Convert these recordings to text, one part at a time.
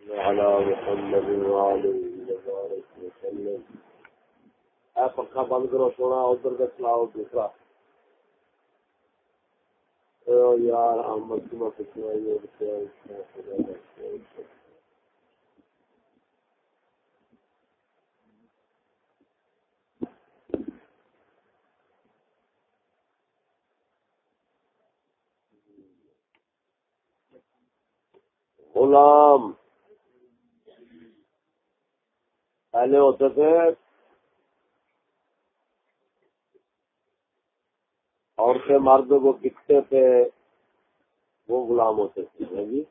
على محمد وسلم. اے پکا بند کرو، سونا، ادھر کا چلاؤ، دوسرا. یار احمد کی میں غلام۔ پہلے ہوتے تھے۔ عورتیں مرد کو دکھتے تھے، وہ غلام ہوتے تھے جی؟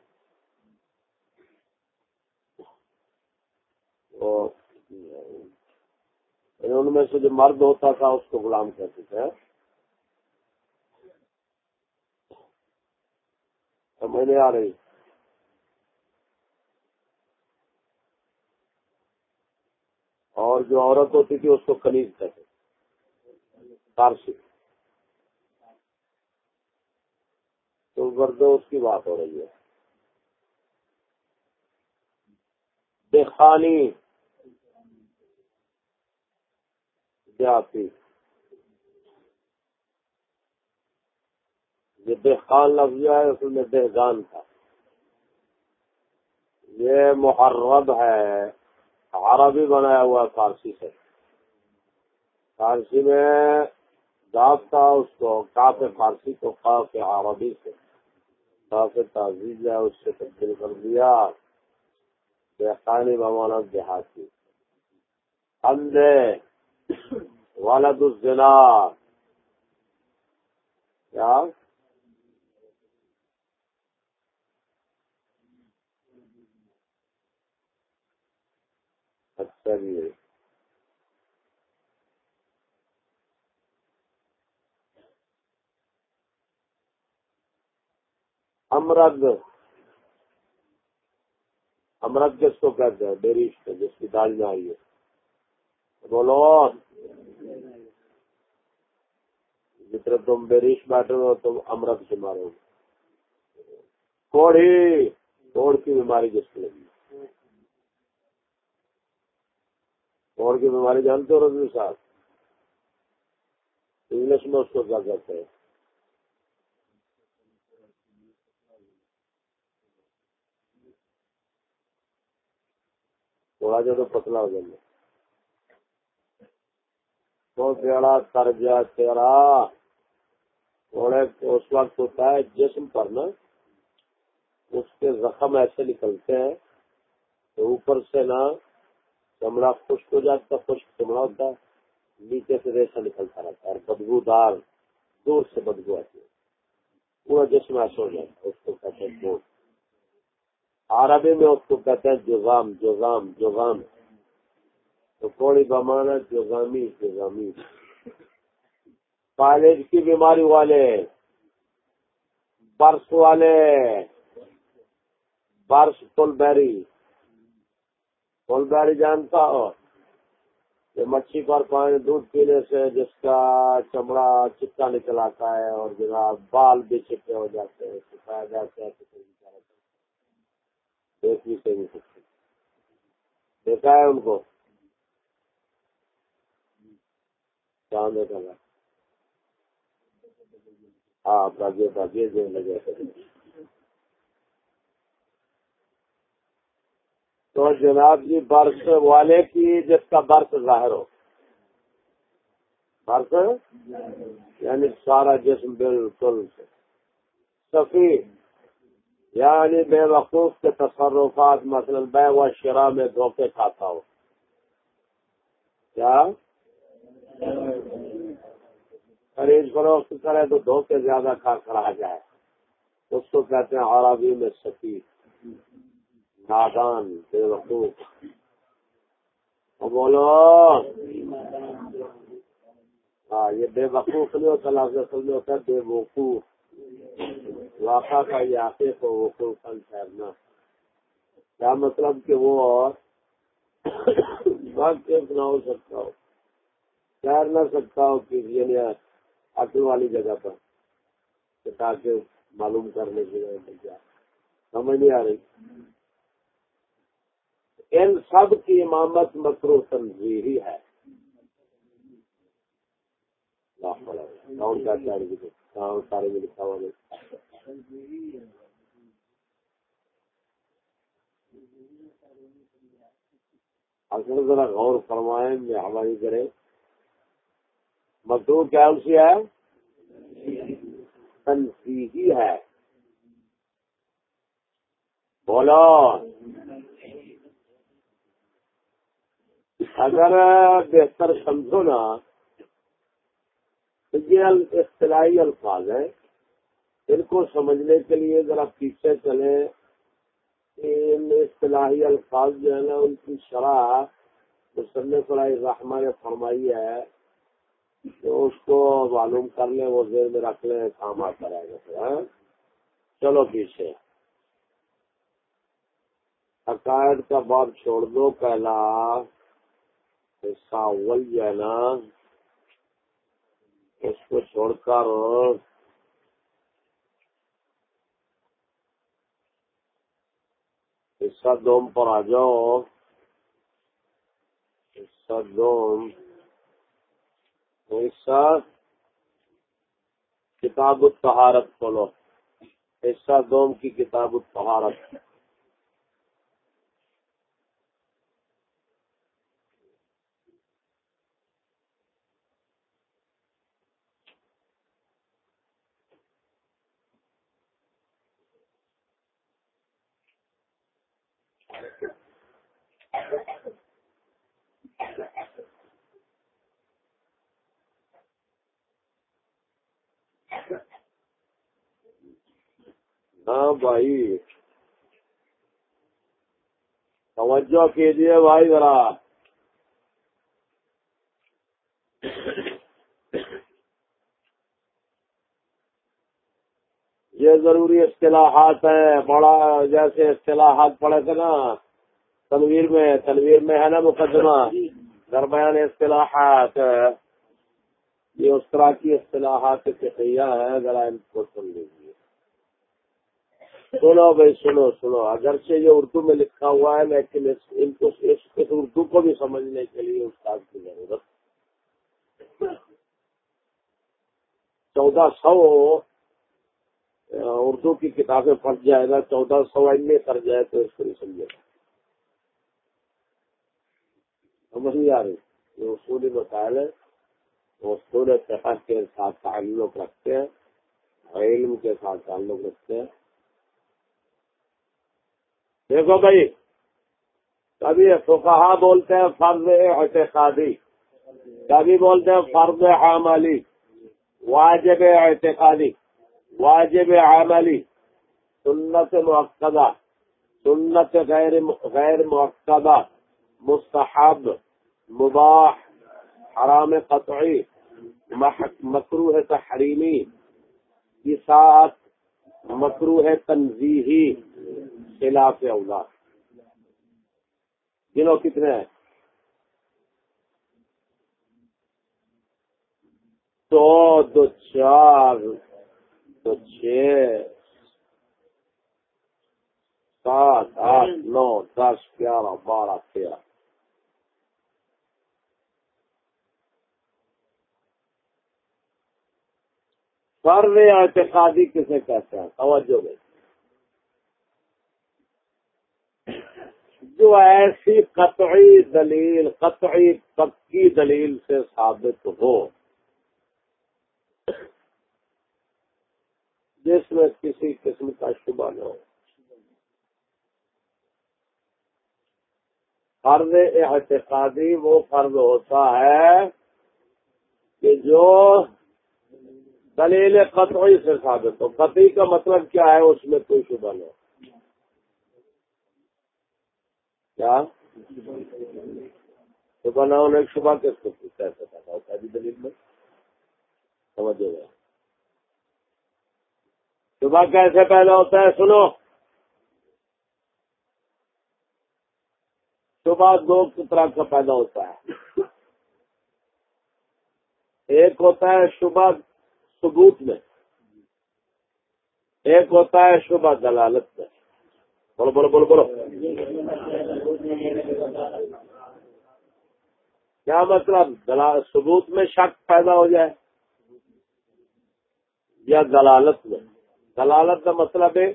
ان میں سے جو مرد ہوتا تھا، اس کو غلام کہتے تھے۔ سمجھ نہیں آ رہی۔ اور جو عورت ہوتی تھی اس کو کنیز کہتے فارسی۔ تو گردو اس کی بات ہو رہی ہے۔ دیکھانی دیہاتی یہ دہخان لفظ جو ہے، اس میں دہگان تھا۔ یہ محرب ہے۔ عربی بنایا ہوا ہے فارسی سے۔ فارسی میں داف تھا، اس کو کاف فارسی کو کاف عربی سے۔ کاف تعزیز ہے، اس سے تبدیل کر دیا۔ دیہانی بمانا دیہاتی۔ اندھے والد الزنا۔ کیا؟ اچھا امرد۔ امرد کس کو کہتے ہیں؟ ڈیریش جس کی دال میں آئی ہے۔ بولو۔ جتنے تم بیریش بیٹھے ہو، تم امرت سے مارو کوڑی کوڑ کی بیماری جس کو لگی؟ اور کی بیماری جانتے ہو رضوی صاحب۔ انگلش میں اس کو کیا کہتے ہیں؟ تھوڑا جا تو پتلا ہو جائے۔ تو بیڑا کر گیا تیرا۔ تھوڑے اس وقت ہوتا ہے جسم پر نا، اس کے زخم ایسے نکلتے ہیں تو اوپر سے نا چمڑا خشک ہو جاتا، خشک چمڑا ہوتا ہے نیچے سے ریسا نکلتا رہتا ہے بدبو دار، دور سے بدبو آتی ہے۔ پورا جسم ایسا ہو جاتا ہے، اس کو کہتے ہیں دور۔ عربی میں اس کو کہتے ہیں جزام جزام جزام تو کوڑی بمانا جزامی جزامی کالج کی بیماری والے، برس والے، برس پل بیری۔ بیری جانتا ہو کہ مچھی پر پانی دودھ پینے سے جس کا چمڑا چپا نکل آتا ہے اور جناب بال بھی چپے ہو جاتے ہیں، سکھایا جاتا ہے دیکھ بھی سکتے دیکھا ہے ان کو۔ چاند دیکھا ہاں بھاگیے بھاگیے، جو لگے۔ تو جناب جی برس والے کی جس کا برس ظاہر ہو۔ برس یعنی سارا جسم بالکل صفی یعنی بے وقوف کے تصرفات، مثلا بے و شرح میں دھوکے کھاتا ہو کیا؟ خرید فروخت کرے تو دھوکے زیادہ کھا کر آ جائے۔ اس کو کہتے ہیں عربی میں سفید نادان، بے وقوف۔ بولو ہاں یہ بے وقوف نہیں ہوتا لفظ اصل میں ہوتا ہے بے وقوف۔ واقع کا یہ آتے کو وقوف ٹھہرنا کیا مطلب کہ وہ واقف نہ ہو سکتا ہو، ٹھہر نہ سکتا ہو کہ یعنی عقل والی جگہ پر تاکہ معلوم کرنے کی سمجھ نہیں آ رہی؟ ان سب کی امامت مکرو تنظیحی ہے۔ سارے میں لکھا ہوا اصل ذرا غور فرمائیں، میں ہماری کرے مکرو کیا اسی ہے؟ تنظیحی ہے۔ بولو اگر بہتر سمجھو نا، تو یہ اصطلاحی الفاظ ہیں۔ ان کو سمجھنے کے لیے ذرا پیچھے چلے ان اصطلاحی الفاظ جو ہے نا، ان کی شرح مصنف علیہ رحمہ نے فرمائی ہے۔ تو اس کو معلوم کر لیں، وہ زیر میں رکھ لیں، کام آتا رہے گا ہاں۔ چلو پیچھے۔ عقائد کا باب چھوڑ دو، پہلا۔ حصہ اول جو ہے نا اس کو چھوڑ کر۔ حصہ دوم پر آ جاؤ۔ حصہ دوم۔ حصہ کتاب الطہارت کھولو حصہ دوم کی کتاب الطہارت۔ بھائی۔ توجہ کیجیے بھائی ذرا۔ یہ ضروری اصطلاحات ہیں، بڑا جیسے اصطلاحات پڑے تھے نا، تنویر میں تنویر میں ہے نا مقدمہ۔ درمیان اصطلاحات یہ اس طرح کی اصطلاحات فقیہ ہے ذرا ان کو سن لیجیے سنو بھائی، سنو سنو۔ اگرچہ یہ اردو میں لکھا ہوا ہے، لیکن ان کو، اس اردو کو بھی سمجھنے کے لیے استاد کی ضرورت۔ چودہ سو اردو کی کتابیں پڑھ جائے گا، چودہ سو ایم اے کر جائے تو اس کو نہیں سمجھے گا۔ سمجھ نہیں آ رہی؟ یہ اصولی مسائل ہے اصول کے ساتھ تعلق رکھتے ہیں، علم کے ساتھ تعلق رکھتے ہیں۔ دیکھو بھائی، کبھی فقہا بولتے ہیں فرض اعتقادی، کبھی بولتے ہیں فرض عملی، واجب اعتقادی، واجب عملی، سنت مقدہ سنت غیر غیر مقدہ مستحب، مباح، حرام قطعی مکروح تحریمی ساتھ مکروح تنظیحی خلاف اولا گنو کتنے ہیں؟ دو دو چار، دو چھ، سات، آٹھ، نو، دس، گیارہ، بارہ، تیرہ۔ فرض اعتقادی کسے کہتے ہیں؟ توجہ میں جو ایسی قطعی دلیل، قطعی پکی دلیل سے ثابت ہو۔ جس میں کسی قسم کا شبہ نہ ہو۔ فرض احتقادی وہ فرض ہوتا ہے کہ جو دلیل قطعی سے ثابت ہو۔ قطعی کا مطلب کیا ہے؟ اس میں کوئی شبہ نہ ہو۔ کیا؟ صبح نہ ہونے صبح کس کو کیسے پیدا ہوتا ہے دلیل میں۔ سمجھے گا صبح کیسے پیدا ہوتا ہے سنو۔ صبح دو طرح کا پیدا ہوتا ہے۔ ایک ہوتا ہے صبح ثبوت میں، ایک ہوتا ہے صبح دلالت میں۔ بولو بولو بولو بولو۔ کیا مطلب؟ ثبوت میں شک پیدا ہو جائے یا دلالت میں؟ دلالت کا مطلب ہے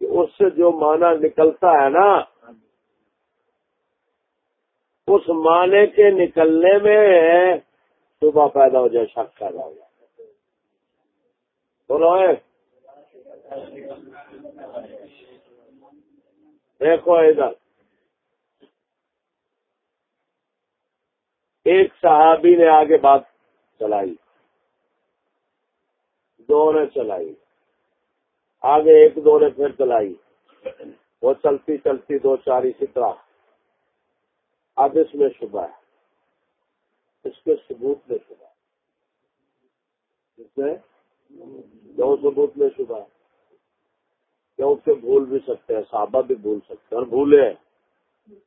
کہ اس سے جو معنی نکلتا ہے نا، اس معنی کے نکلنے میں صبح پیدا ہو جائے، شک پیدا ہو جائے۔ بولو دیکھو ادھر۔ ایک صحابی نے آگے بات چلائی۔ دو نے چلائی۔ آگے ایک دو نے پھر چلائی۔ وہ چلتی چلتی دو چار اسی طرح۔ اب اس میں شبہ ہے۔ اس کے ثبوت میں شبہ ہے۔ اس میں دو ثبوت میں شبہ ہے۔ کیوں بھول بھی سکتے ہیں، صحابہ بھی بھول سکتے ہیں اور بھولے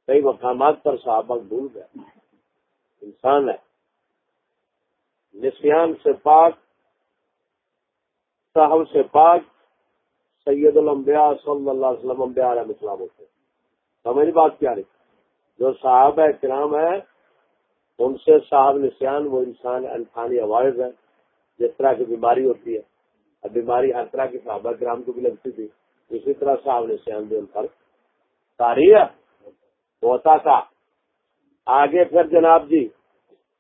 کئی مقامات پر صحابہ بھول گئے۔ انسان ہے۔ نسیان سے پاک، صاحب سے پاک سید الانبیاء صلی اللہ علیہ وسلم انبیاء علیہ السلام ہوتے سمجھ بات کیا رہی۔ جو صاحب ہے کرام ہے ان سے صاحب نسیان، وہ انسان انفانی عوائد ہے جس طرح کی بیماری ہوتی ہے۔ اب بیماری ہر طرح کی صحابہ کرام کو بھی لگتی تھی۔ اسی طرح صاحب نسیان بھی ان پر تاریخ ہوتا تھا آگے پھر جناب جی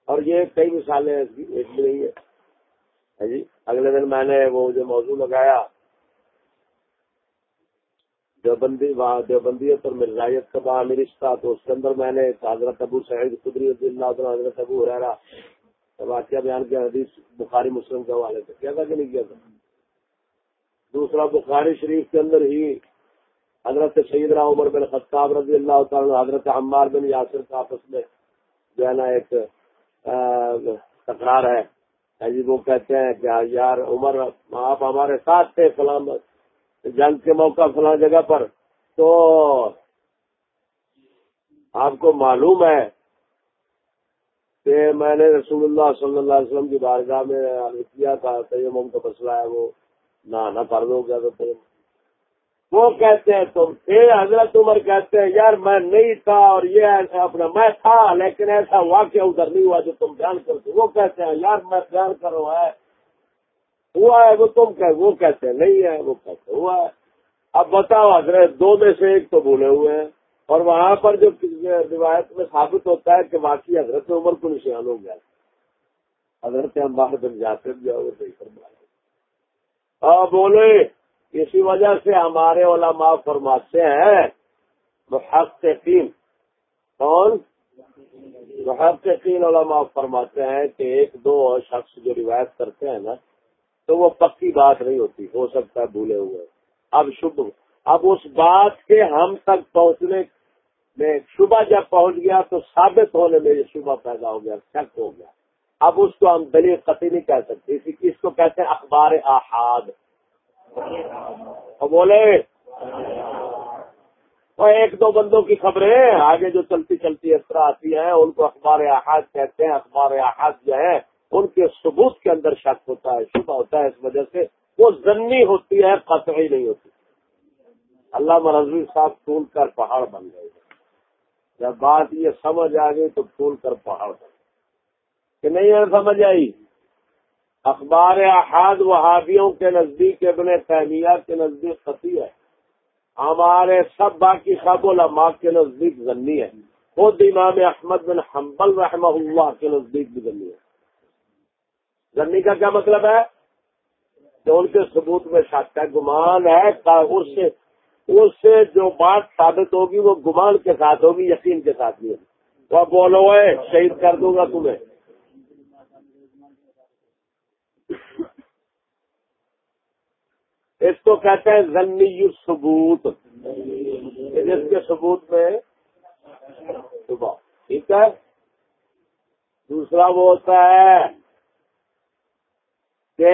اور یہ کئی مثالیں ایک بھی نہیں ہے ہاں جی اگلے دن میں نے وہ جو موضوع لگایا، دیوبندی دیوبندیت اور مرزائیت کا باہمی رشتہ، تو اس کے اندر میں نے حضرت ابو سعید قدری اللہ حضرت ابو رہا واقعہ بیان کیا، حدیث بخاری مسلم کے حوالے سے۔ کیا تھا کہ نہیں کیا تھا؟ دوسرا، بخاری شریف کے اندر ہی حضرت سیدنا عمر بن خطاب رضی اللہ تعالیٰ حضرت عمار بن یاسر کا آپس میں جو ہے نا ایک تکرار ہے۔ ہاں جی وہ کہتے ہیں کہ یار عمر آپ ہمارے ساتھ تھے فلاں جنگ کے موقع فلاں جگہ پر۔ تو آپ کو معلوم ہے کہ میں نے رسول اللہ صلی اللہ علیہ وسلم کی بارگاہ میں کیا تھا، تیمم کا مسئلہ ہے وہ، نہ فرض ہو گیا تو وہ کہتے ہیں، تم تھے حضرت عمر کہتے ہیں، یار میں نہیں تھا اور یہ ایسا اپنا میں تھا، لیکن ایسا واقعہ ادھر نہیں ہوا جو تم بیان کرتے۔ وہ کہتے ہیں، یار میں بیان کروں ہے۔ ہوا ہے وہ تم کہ وہ کہتے ہیں، نہیں ہے، وہ کہتے ہوا ہے۔ اب بتاؤ، حضرت دو میں سے ایک تو بولے ہوئے ہیں۔ اور وہاں پر جو روایت میں ثابت ہوتا ہے کہ واقعی حضرت عمر کو نشان ہو گیا۔ حضرت ہم باہر بن جاتے جاؤ صحیح ہاں، بولے۔ اسی وجہ سے ہمارے علماء فرماتے ہیں، محققین، کون؟ محققین علماء فرماتے ہیں کہ ایک دو شخص جو روایت کرتے ہیں نا، تو وہ پکی بات نہیں ہوتی، ہو سکتا ہے بھولے ہوئے۔ اب شبھ اب اس بات کے ہم تک پہنچنے میں شبہ جب پہنچ گیا تو ثابت ہونے میں یہ شبہ پیدا ہو گیا، شک ہو گیا۔ اب اس کو ہم دلیل قطعی نہیں کہہ سکتے اس کو کہتے ہیں؟ اخبار احاد بولے ایک دو بندوں کی خبریں آگے جو چلتی چلتی اس طرح آتی ہیں، ان کو اخبار احاد کہتے ہیں، اخبار احاد جو ہے، ان کے ثبوت کے اندر شک ہوتا ہے، شبہ ہوتا ہے اس وجہ سے، وہ ضنی ہوتی ہے، قطعی نہیں ہوتی۔ اللہ مرضی صاحب پھول کر پہاڑ بن گئے۔ جب بات یہ سمجھ آ گئی تو پھول کر پہاڑ بن گئے۔ کہ نہیں سمجھ آئی؟ اخبار احاد وہابیوں کے نزدیک ابن تیمیہ کے نزدیک خطی ہے۔ ہمارے سب باقی سب علماء کے نزدیک ضنی ہے۔ خود امام احمد بن حنبل رحمہ اللہ کے نزدیک بھی ضنی ہے۔ ضنی کا کیا مطلب ہے؟ کہ ان کے ثبوت میں شک ہے گمان ہے، اس سے اس سے جو بات ثابت ہوگی وہ گمان کے ساتھ ہوگی، یقین کے ساتھ نہیں ہوگی۔ وہ بولو شہید کر دوں گا تمہیں۔ اس کو کہتے ہیں ضنی ثبوت. یعنی جس کے ثبوت میں صبح ٹھیک ہے؟ دوسرا وہ ہوتا ہے کہ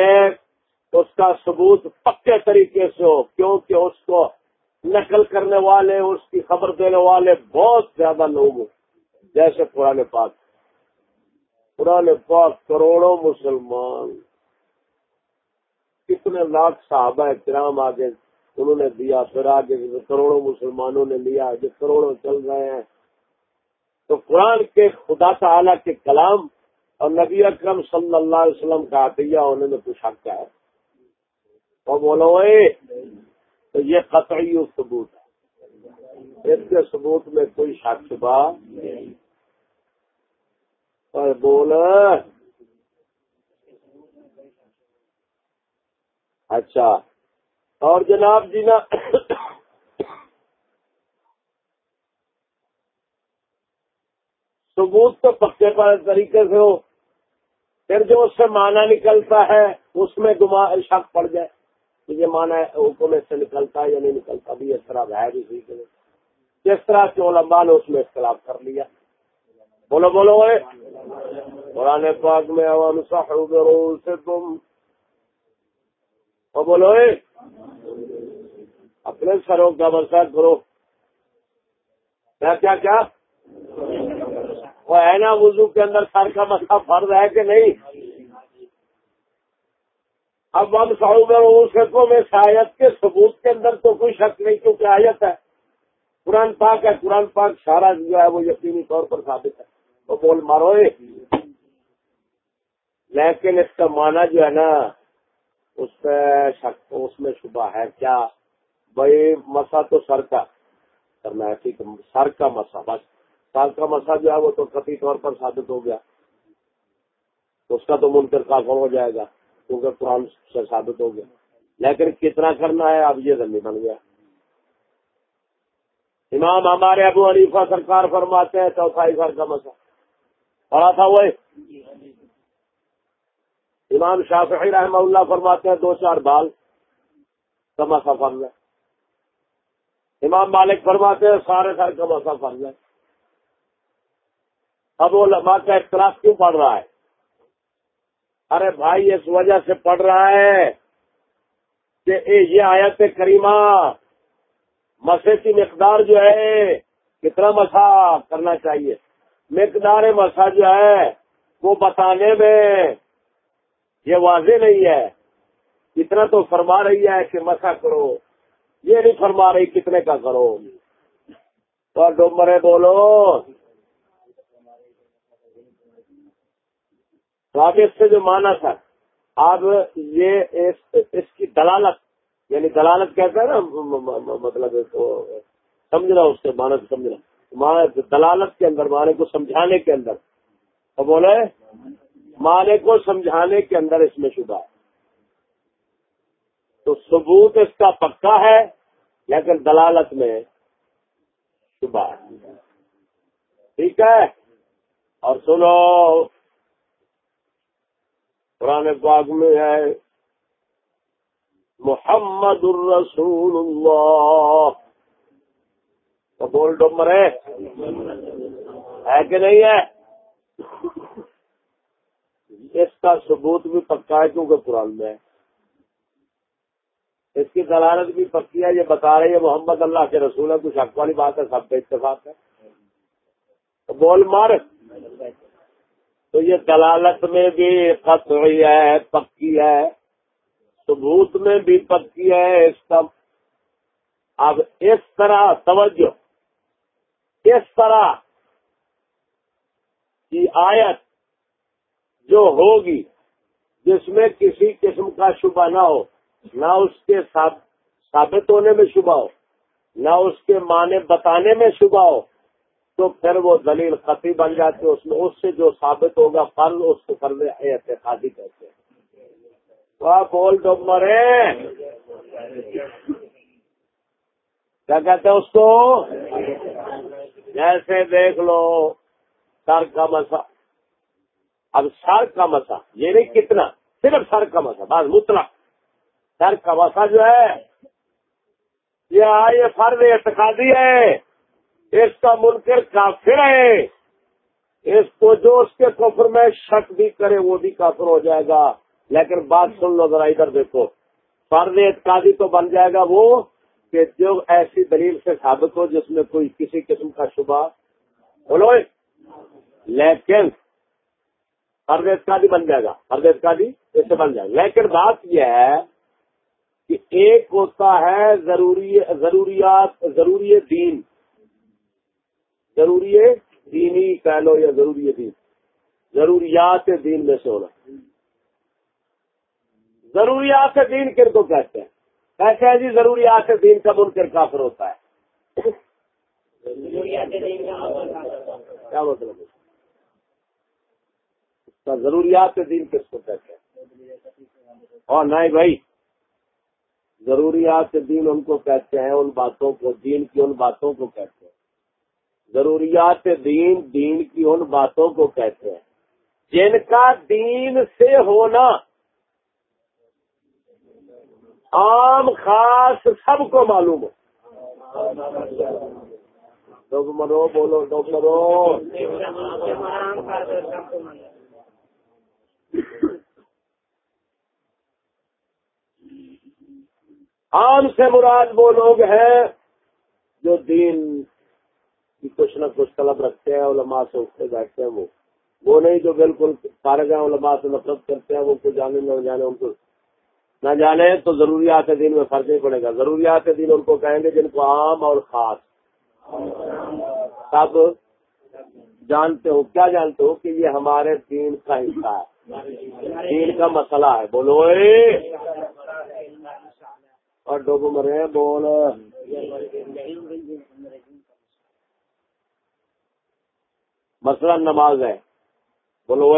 اس کا ثبوت پکے طریقے سے ہو، کیونکہ اس کو نقل کرنے والے، اس کی خبر دینے والے بہت زیادہ لوگ ہوں۔ جیسے پرانے پاک۔ پرانے پاک کروڑوں مسلمان کتنے لاکھ صحابہ کرام آگے انہوں نے دیا، پھر آگے کروڑوں مسلمانوں نے لیا، جو کروڑوں چل رہے ہیں۔ تو قرآن کے خدا تعالی کے کلام اور نبی اکرم صلی اللہ علیہ وسلم کا عطیہ ہونے میں کچھ حق ہے اور بولو اے، تو یہ قطعی ثبوت ہے۔ اس کے ثبوت میں کوئی شک شبہ اور بول اچھا۔ اور جناب جی نا ثبوت تو پکے پر طریقے سے ہو، پھر جو اس سے مانا نکلتا ہے، اس میں گما شک پڑ جائے۔ کہ یہ مانا حکم اس سے نکلتا ہے یا نہیں نکلتا، بھی اس طرح ہے، بھی ٹھیک ہے۔ جس طرح کے علماء نے اس میں اختلاف کر لیا۔ بولو بولو قرآن پاک میں سے تم بولو اپنے سروں کا برسات کرو۔ کیا کیا کیا؟ وہ ہے نا وضو کے اندر سر کا مسئلہ فرض ہے کہ نہیں؟ اب ہم ساؤ میں میں شاید کے ثبوت کے اندر تو کوئی شک نہیں، کیونکہ آیت ہے۔ قرآن پاک ہے، قرآن پاک سارا جو ہے وہ یقینی طور پر ثابت ہے۔ تو بول مارو لیکن اس کا معنی جو ہے نا اس پہ شک اس میں شبہ ہے کیا؟ بھائی مسا تو سر کا کرنا ہے، ٹھیک ہے، سر کا مسا، بس۔ سر کا مسا جو ہے وہ تو کتی طور پر ثابت ہو گیا۔ اس کا تو منکر کافر ہو جائے گا، کیونکہ قرآن سے ثابت ہو گیا۔ لیکن کتنا کرنا ہے، اب یہ زمین بن گیا۔ امام ہمارے ابو علیفہ سرکار فرماتے ہیں، چوتھائی سر کا مسا۔ پڑا تھا وہ؟ امام شافعی رحمہ اللہ فرماتے ہیں دو چار بال کا مسا فرض ہے۔ امام مالک فرماتے ہیں سارے سر کا مسا فرض ہے۔ اب وہ لمبا کا اختلاف کیوں پڑ رہا ہے؟ ارے بھائی، اس وجہ سے پڑھ رہا ہے کہ یہ آیت کریمہ مسے کی مقدار جو ہے کتنا مسا کرنا چاہیے؟ مقدار مسا جو ہے وہ بتانے میں یہ واضح نہیں ہے۔ اتنا تو فرما رہی ہے کہ مسا کرو۔ یہ نہیں فرما رہی کتنے کا کرو۔ تو ڈومرے بولو۔ اس سے جو مانا تھا، اب یہ اس کی دلالت یعنی دلالت کہتا ہے نا مطلب سمجھنا اس سے مانا سمجھنا دلالت کے اندر مانے کو سمجھانے کے اندر۔ تو بولے مانے کو سمجھانے کے اندر اس میں شبہ ہے۔ تو ثبوت اس کا پکا ہے، لیکن دلالت میں شبہ ہے۔ ٹھیک ہے؟ اور سنو، قرآن پاک میں ہے، محمد الرسول اللہ۔ تو بول ڈومر ہے کہ نہیں ہے؟ اس کا ثبوت بھی پکا ہے کیونکہ قرآن میں ہے۔ اس کی دلالت بھی پکی ہے، یہ بتا رہے ہیں محمد اللہ کے رسول ہے کچھ حق والی بات ہے، سب کا اتفاق ہے۔ بول مار۔ تو یہ دلالت میں بھی قطعی ہے، پکی ہے۔ ثبوت میں بھی پکی ہے اس کا۔ اب اس طرح توجہ، اس طرح کی آیت جو ہوگی، جس میں کسی قسم کا شبہ نہ ہو، نہ اس کے ثابت ہونے میں شبہ ہو، نہ اس کے معنی بتانے میں شبہ ہو، تو پھر وہ دلیل خطی بن جاتی ہے۔ اس میں اس سے جو ثابت ہوگا، فرض اس کو فرض اعتقادی کہتے ہیں۔ بول دو مرے۔ کیا کہتے ہیں اس کو؟ جیسے دیکھ لو، سر کا مسا اب سر کا مسا یہ نہیں کتنا؟ صرف سر کا مسا، بس متلا سر کا مسا جو ہے، یہ فرض اعتقادی ہے۔ اس کا منکر کافر ہے۔ اس کو جو اس کے کفر میں شک بھی کرے، وہ بھی کافر ہو جائے گا۔ لیکن بات سن لو ذرا ادھر دیکھو۔ فرض اعتقادی تو بن جائے گا وہ کہ جو ایسی دلیل سے ثابت ہو جس میں کوئی کسی قسم کا شبہ۔ بولو۔ لیکن فرض اعتقادی بن جائے گا فرض اعتقادی اس سے بن جائے گا۔ لیکن بات یہ ہے کہ ایک ہوتا ہے ضروری ضروریات ضروری دین۔ ضروری دینی کہہ لو یا ضروری دین۔ ضروریات دین میں سے ہونا۔ ضروریات دین کن کو کہتے ہیں؟ کہتے ہیں جی ضروریات دین کا منکر کافر ہوتا ہے۔ کیا مطلب ضروریات دین کس کو کہتے ہیں؟ اور نہیں بھائی، ضروریات دین ان کو کہتے ہیں، ان باتوں کو، دین کی ان باتوں کو کہتے ہیں۔ ضروریات دین دین کی ان باتوں کو کہتے ہیں۔ جن کا دین سے ہونا عام خاص سب کو معلوم ہو۔ مرو، بولو ڈاکٹرو عام سے مراد وہ لوگ ہیں جو دین کی کچھ نہ کچھ طلب رکھتے ہیں، علماء سے اٹھتے بیٹھتے ہیں وہ۔ وہ نہیں جو بالکل سارے گئے علماء سے نفرت کرتے ہیں، وہ کچھ جانے نہ جانے، ان کو نہ جانے تو ضروریات دین میں فرق نہیں پڑے گا۔ ضروریات دین ان کو کہیں گے جن کو عام اور خاص۔ سب جانتے ہو، کیا جانتے ہو کہ یہ ہمارے دین کا حصہ ہے؟ دین کا مسئلہ ہے۔ بولو اور ڈوبو مرے، بول۔ مسئلہ نماز ہے۔ بولو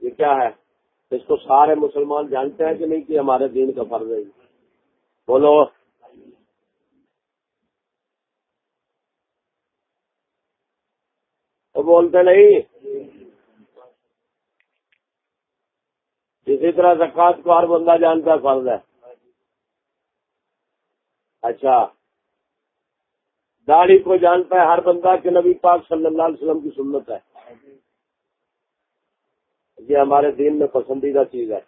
یہ کیا ہے؟ اس کو سارے مسلمان جانتے ہیں کہ نہیں کہ ہمارے دین کا فرض ہے۔ بولو۔ بولتے نہیں۔ اسی طرح زکات کو ہر بندہ جانتا ہے، فرض ہے۔ اچھا۔ داڑھی کو جانتا ہے، ہر بندہ کہ نبی پاک صلی اللہ علیہ وسلم کی سنت ہے۔ یہ ہمارے دین میں پسندیدہ چیز ہے۔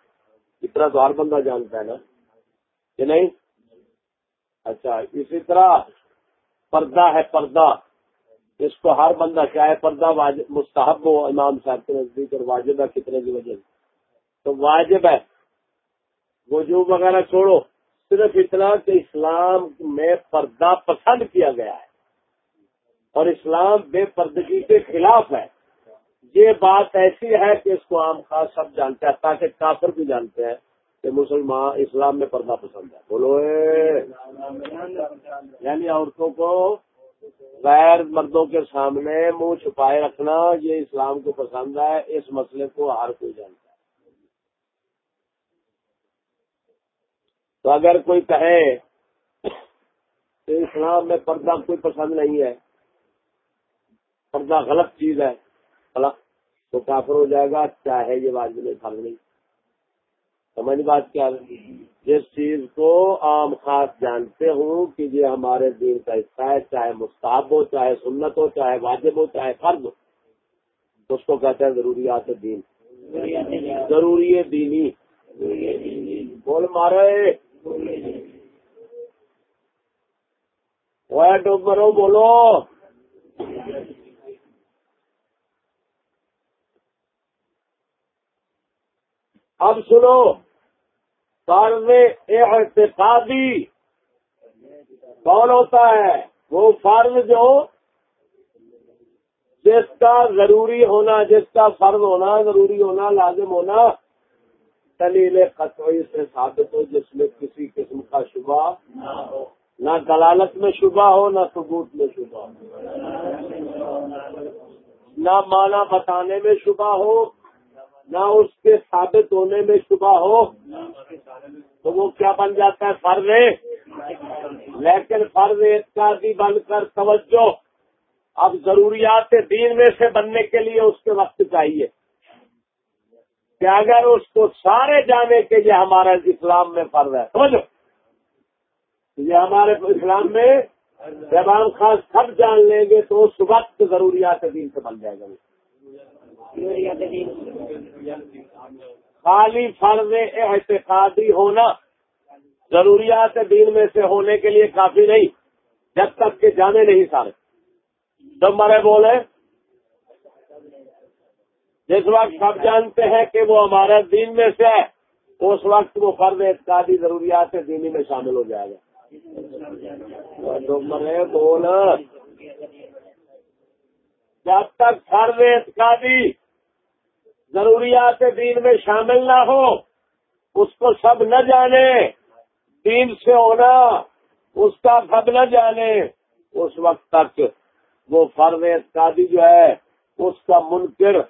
اتنا تو ہر بندہ جانتا ہے نا۔ کہ نہیں؟ اچھا اسی طرح پردہ ہے پردہ۔ اس کو ہر بندہ، چاہے پردہ مستحب ہو امام صاحب کے نزدیک اور واجب ہے کتنے کی وجہ تو واجب ہے۔ وجوب وغیرہ چھوڑو۔ صرف اتنا کہ اسلام میں پردہ پسند کیا گیا ہے۔ اور اسلام بے پردگی کے خلاف ہے۔ یہ بات ایسی ہے کہ اس کو عام خاص سب جانتے ہیں، تاکہ کافر بھی جانتے ہیں کہ مسلمان اسلام میں پردہ پسند ہے۔ بولو یعنی عورتوں کو غیر مردوں کے سامنے منہ چھپائے رکھنا، یہ اسلام کو پسند ہے، اس مسئلے کو ہر کوئی جانتا ہے۔ تو اگر کوئی کہے کہ اسلام میں پردہ کوئی پسند نہیں ہے پردہ غلط چیز ہے غلط تو کافر ہو جائے گا چاہے یہ بات نہیں فرض نہیں۔ سمجھ بات کیا؟ جس چیز کو عام خاص جانتے ہوں کہ یہ ہمارے دین کا حصہ ہے چاہے مستحب ہو چاہے سنت ہو چاہے واجب ہو چاہے فرض ہو اس کو کہتے ہیں ضروریات دین۔ ضروری دینی۔ بول مارے۔ ڈوبرو بولو اب سنو فرض اعتقادی کون ہوتا ہے؟ وہ فرض جو جس کا ضروری ہونا، جس کا فرض ہونا، ضروری ہونا، لازم ہونا دلیل قطعی سے ثابت ہو جس میں کسی قسم کا شبہ نہ دلالت میں شبہ ہو، نہ ثبوت میں شبہ ہو۔ نہ معنی بتانے میں شبہ ہو، نہ اس کے ثابت ہونے میں شبہ ہو۔ تو وہ کیا بن جاتا ہے؟ فرض۔ لیکن فرض اعتقادی بن کر توجہ۔ اب ضروریات دین میں سے بننے کے لیے اس کے وقت چاہیے۔ کہ اگر اس کو سارے جانے کے لیے ہمارا اسلام میں فرض ہے سمجھو؟ یہ ہمارے اسلام میں جب ہم خاص سب جان لیں گے تو اس وقت ضروریات دین سے بن جائے گا۔ خالی فرض احتقادی ہونا ضروریات دین میں سے ہونے کے لیے کافی نہیں جب تک کہ جانے نہیں سارے۔ جب مرے بولے جس وقت سب جانتے ہیں کہ وہ ہمارے دین میں سے ہے، اس وقت وہ فرض اعتقادی ضروریات دینی میں شامل ہو جائے گا۔ تو مرے بول۔ جب تک فرض اعتقادی ضروریات دین میں شامل نہ ہو، اس کو سب نہ جانے، دین سے ہونا، اس کا سب نہ جانے، اس وقت تک وہ فرض اعتقادی جو ہے، اس کا منکر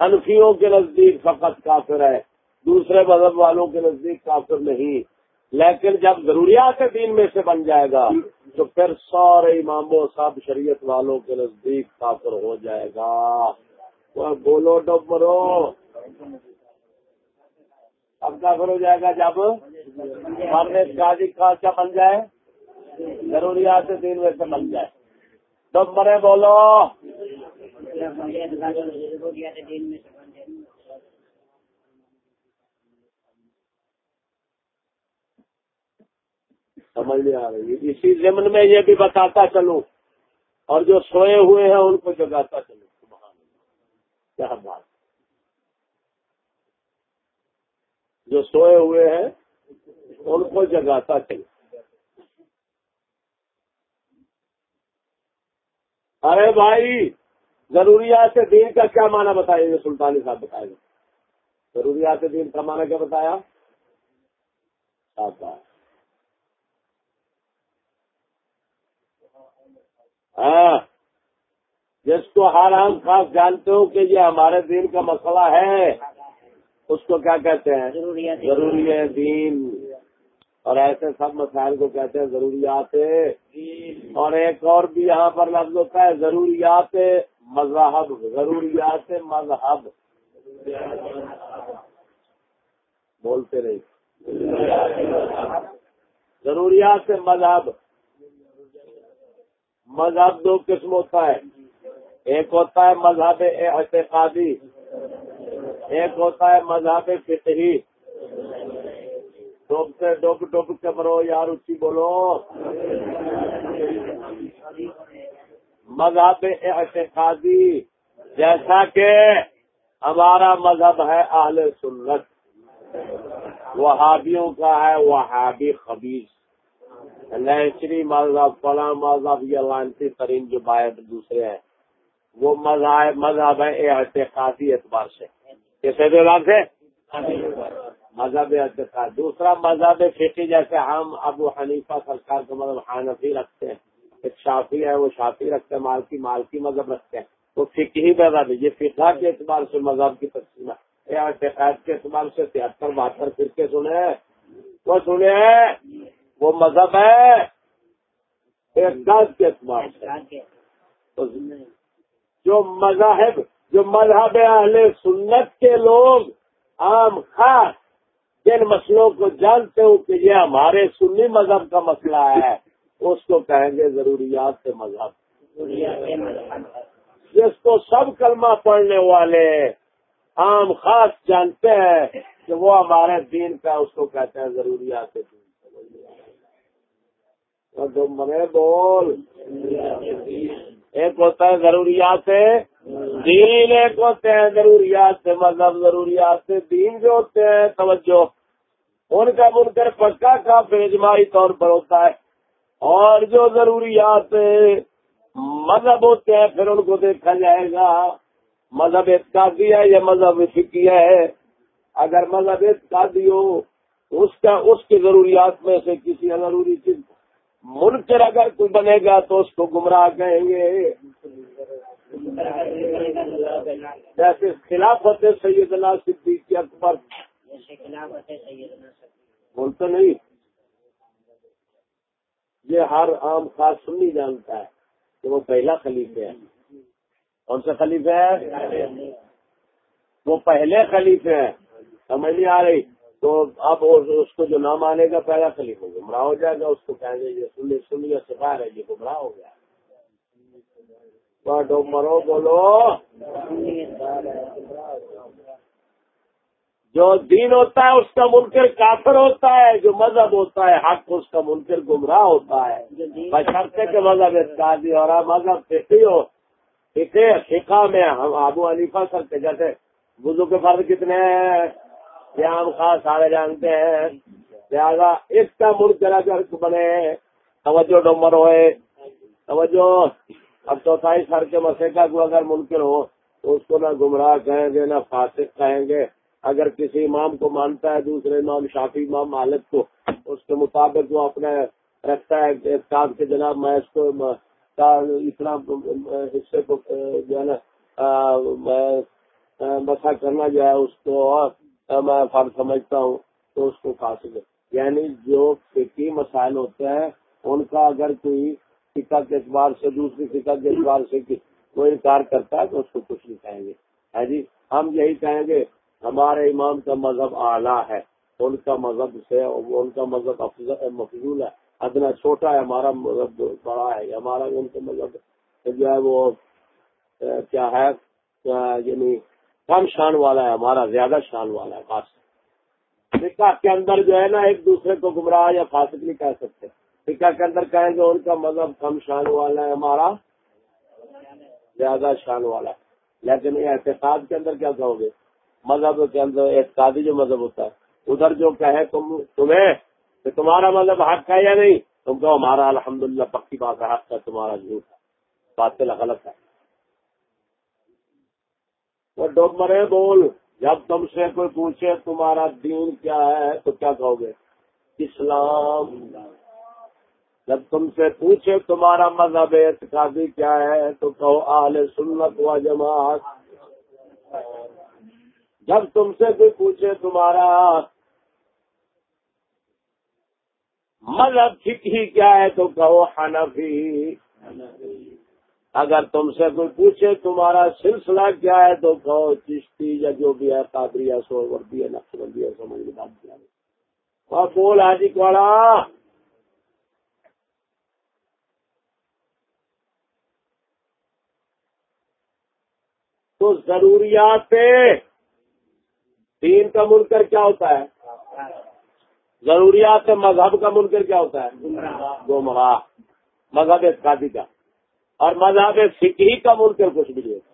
انفیوں کے نزدیک فقط کافر ہے، دوسرے مذہب والوں کے نزدیک کافر نہیں۔ لیکن جب ضروریات دین میں سے بن جائے گا، تو پھر سارے اماموں، سب شریعت والوں کے نزدیک کافر ہو جائے گا۔ بولو ڈب مرو۔ اب کافر ہو جائے گا جب مرنے شادی جی، کا بن جائے۔ ضروریات دین میں سے بن جائے۔ ڈب مرے بولو۔ سمجھ نہیں آ رہی۔ اسی ضمن میں یہ بھی بتاتا چلوں۔ اور جو سوئے ہوئے ہیں ان کو جگاتا چلوں۔ کیا بات۔ جو سوئے ہوئے ہیں، ان کو جگاتا چلوں۔ ارے بھائی ضروریات دین کا کیا معنی بتائیں گے سلطانی صاحب بتائیں گے ضروریات دین کا معنی کیا بتایا؟ ہاں۔ جس کو ہر ہم خاص جانتے ہو کہ یہ ہمارے دین کا مسئلہ ہے اس کو کیا کہتے ہیں؟ ضروری ہے دین۔ اور ایسے سب مسائل کو کہتے ہیں ضروریات۔ اور ایک اور بھی یہاں پر لفظ ہوتا ہے ضروریات۔ مذہب ضروریات مذہب بولتے رہی ضروریات مذہب۔ مذہب دو قسم ہوتا ہے۔ ایک ہوتا ہے مذہب اعتقادی۔ ایک ہوتا ہے مذہب فطری ڈوب سے ڈوب ڈوب کے مرو یار اچھی بولو۔ مذہب اعتقادی، جیسا کہ ہمارا مذہب ہے اہل سنت۔ وہابیوں کا ہے وہابی خبیص نیچری مذہب، فلاں مذہب یا لانسی ترین جو باعث دوسرے ہیں۔ وہ مذہب مذہب ہے اعتقادی اعتبار سے۔ کس اعتبار سے؟ مذہب اعتقاد۔ دوسرا مذہب فقی جیسے ہم ابو حنیفہ سرکار کا مذہب حانفی رکھتے ہیں۔ ایک شافی ہے وہ شافی رکھتے ہیں مالکی مالکی مذہب رکھتے ہیں۔ وہ فقہی مذہب ہے یہ فقہ کے اعتبار سے مذہب کی تقسیم ہے۔ اعتقاد کے اعتبار سے تہتر بہتر فرقے سنے وہ سنے وہ مذہب ہے کے اعتبار سے۔ جو مذاہب جو مذہب اہل سنت کے لوگ عام خاص جن مسئلوں کو جانتے ہو کہ یہ ہمارے سنی مذہب کا مسئلہ ہے۔ اس کو کہیں گے ضروریات سے مذہب۔ جس کو سب کلمہ پڑھنے والے عام خاص جانتے ہیں کہ وہ ہمارے دین کا اس کو کہتے ہیں ضروریات دین مرے بول۔ ایک ہوتا ہے ضروریات دین ایک ہوتے ہیں ضروریات سے۔ مذہب ضروریات سے۔ دین جو ہوتے ہیں توجہ۔ ان کا بن کر پکا کا اجماعی طور پر ہوتا ہے۔ اور جو ضروریات مذہب ہوتے ہیں پھر ان کو دیکھا جائے گا۔ مذہب اعتقادی ہے یا مذہب فکی ہے؟ اگر مذہب اعتقادی ہو اس کا اس کی ضروریات میں سے کسی ضروری چیز منکر اگر کوئی بنے گا تو اس کو گمراہ کہیں گے۔ جیسے خلاف ہوتے سیدنا صدیق اکبر۔ بولتے نہیں۔ یہ ہر عام خاص سنی جانتا ہے کہ وہ پہلا خلیفہ ہے۔ کون سا خلیفہ ہے؟ وہ پہلے خلیفے ہیں سمجھ نہیں آ رہی؟ تو اب اس کو جو نام آنے گا پہلا خلیف گمراہ ہو جائے گا، اس کو کہیں گے یہ سنی سنی سفار ہے۔ یہ گمراہ ہو گیا۔ مرو، بولو۔ جو دین ہوتا ہے اس کا منکر کافر ہوتا ہے جو مذہب ہوتا ہے حق اس کا منکر گمراہ ہوتا ہے۔ بشرتے کے مذہب اسکادی اور مذہب فکی ہو۔ فکے فقہ میں ہم آبو علیفہ سر کے جیسے بزرگ کے فرد کتنے ہیں یہ خاص سارے جانتے ہیں۔ لہٰذا اس کا ملک اگر بنے توجہ ڈمبر ہوئے۔ توجہ اب چوتھائی سر کے مسئلے کا کو اگر ممکن ہو تو اس کو نہ گمراہ کہیں گے نہ فاسق کہیں گے۔ اگر کسی امام کو مانتا ہے، دوسرے امام شافی امام مالک کو، اس کے مطابق وہ اپنے رکھتا ہے کام کے جناب میں اس کو اتنا حصے کو جو ہے نا مسا کرنا جو ہے، اس کو میں فرض سمجھتا ہوں تو اس کو فاسق یعنی جو فکی مسائل ہوتے ہیں، ان کا اگر کوئی فکا کے اعتبار سے، دوسری فکا کے اعتبار سے کوئی انکار کرتا ہے تو اس کو کچھ نہیں کہیں گے۔ ہے جی؟ ہم یہی کہیں گے ہمارے امام کا مذہب اعلیٰ ہے، ان کا مذہب سے، ان کا مذہب مفضول ہے۔ ادنا چھوٹا ہے، ہمارا مذہب بڑا ہے، ہمارا ان کا مذہب جو ہے وہ کیا ہے یعنی کم شان والا ہے، ہمارا زیادہ شان والا ہے، خاص فکا کے اندر جو ہے نا، ایک دوسرے کو گمراہ یا فاسق نہیں کہہ سکتے۔ فکا کے اندر کہیں گے ان کا مذہب کم شان والا ہے، ہمارا زیادہ شان والا ہے۔ لیکن یہ احتساب کے اندر کیا کہو گے؟ مذہب کے اندر احتسابی جو مذہب ہوتا ہے، ادھر جو کہے تم، تمہیں کہ تمہارا مذہب حق ہے یا نہیں؟ تم کہو ہمارا الحمدللہ پکی بات ہے، حق ہے، تمہارا جھوٹ ہے بات غلط ہے۔ وہ ڈوب مرے بول، جب تم سے کوئی پوچھے تمہارا دین کیا ہے، تو کیا کہو گے؟ اسلام۔ جب تم سے پوچھے تمہارا مذہب اعتقادی کیا ہے، تو کہو اہل سنت و جماعت۔ جب تم سے کوئی پوچھے تمہارا مذہب ہی کیا ہے تو کہو حنفی۔ اگر تم سے کوئی پوچھے تمہارا سلسلہ کیا ہے تو کہو چشتی یا جو بھی ہے، قادری ہے سو وردی ہے نقش بندی ہے، سمجھ بات کیا بول حاجی کوڑا تو ضروریات پہ دین کا منکر کیا ہوتا ہے؟ ضروریات مذہب کا منکر کیا ہوتا ہے؟ گمراہ۔ مذہب شادی کا۔ اور مذہب فکری کا منکر کچھ بھی نہیں ہوتا۔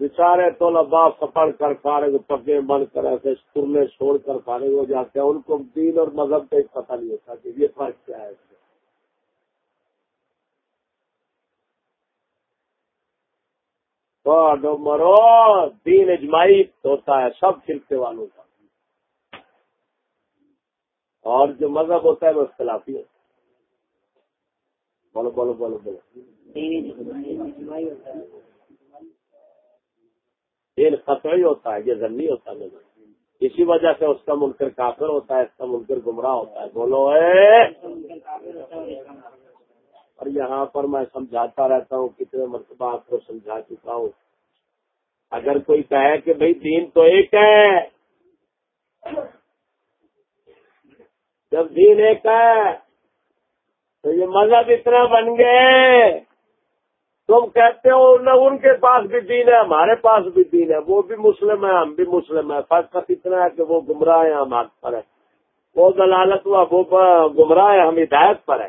بچارے تو لبا پکڑ کر فارغ پکے بن کر ایسے سرنے چھوڑ کر فارغ ہو جاتے ہیں، ان کو دین اور مذہب کا پتہ نہیں ہوتا کہ یہ فرق کیا ہے۔ تو مرو، دین اجماعی ہوتا ہے، سب فرقے والوں کا۔ اور جو مذہب ہوتا ہے، وہ اختلافی ہوتا ہے۔ بولو بولو بولو بولو۔ دین قطعی ہوتا ہے، یہ ضروری ہوتا ہے اسی وجہ سے اس کا منکر کافر ہوتا ہے، اس کا منکر گمراہ ہوتا ہے۔ بولو اے! اور یہاں پر میں سمجھاتا رہتا ہوں، کتنے مرتبہ آپ کو سمجھا چکا ہوں۔ اگر کوئی کہے کہ بھائی دین تو ایک ہے، جب دین ایک ہے تو یہ مذہب اتنا بن گئے۔ تم کہتے ہو نہ ان کے پاس بھی دین ہے، ہمارے پاس بھی دین ہے، وہ بھی مسلم ہے، ہم بھی مسلم ہے فرق اتنا ہے کہ وہ گمراہ ہے ہم ہاتھ پر ہے وہ دلالت ہوا، وہ گمراہ ہے ہم ہدایت پر ہے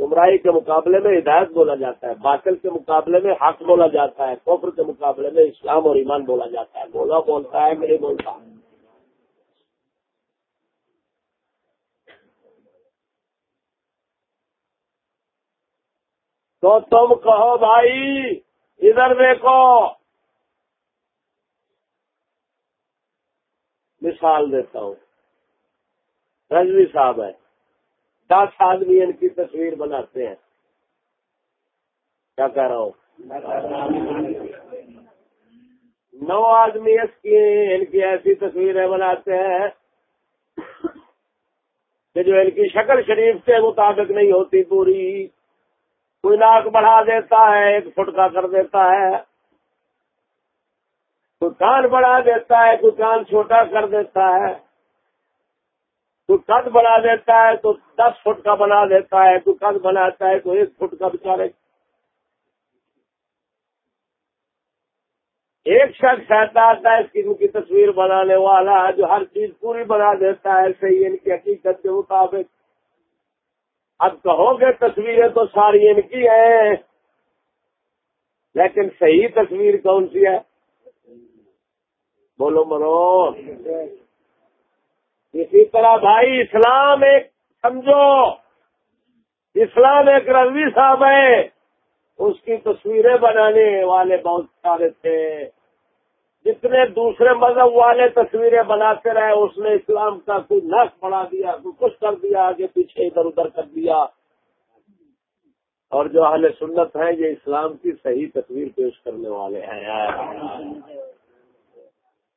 گمراہی کے مقابلے میں ہدایت بولا جاتا ہے، باطل کے مقابلے میں حق بولا جاتا ہے، کفر کے مقابلے میں اسلام اور ایمان بولا جاتا ہے۔ بولا بولتا ہے میرے بولتا۔ ہے تو تم کہو بھائی، ادھر دیکھو۔ مثال دیتا ہوں۔ رضوی صاحب ہے دس آدمی ان کی تصویر بناتے ہیں۔ کیا کہہ رہا ہوں؟ نو آدمی اس کی، ان کی ایسی تصویریں بناتے ہیں کہ جو ان کی شکل شریف کے مطابق نہیں ہوتی پوری۔ کوئی ناک بڑھا دیتا ہے، ایک فٹ کا کر دیتا ہے۔ کوئی کان بڑھا دیتا ہے، کوئی کان چھوٹا کر دیتا ہے۔ کوئی قد بنا دیتا ہے، تو دس فٹ کا بنا دیتا ہے، کوئی قد بناتا ہے، کوئی ایک فٹ کا بچارے ایک شخص ایسا آتا ہے، اس قسم کی تصویر بنانے والا جو ہر چیز پوری بنا دیتا ہے، صحیح ان کی حقیقت کے مطابق۔ اب کہو گے تصویریں تو ساری ان کی ہیں، لیکن صحیح تصویر کون سی ہے؟ بولو مرو اسی طرح بھائی اسلام ایک، سمجھو، اسلام ایک رضوی صاحب ہے اس کی تصویریں بنانے والے بہت سارے تھے۔ جتنے دوسرے مذہب والے تصویریں بناتے رہے، اس نے اسلام کا کوئی نس بڑھا دیا، کوئی کچھ کر دیا، آگے پیچھے ادھر ادھر کر دیا۔ اور جو اہل سنت ہیں، یہ اسلام کی صحیح تصویر پیش کرنے والے ہیں۔ یار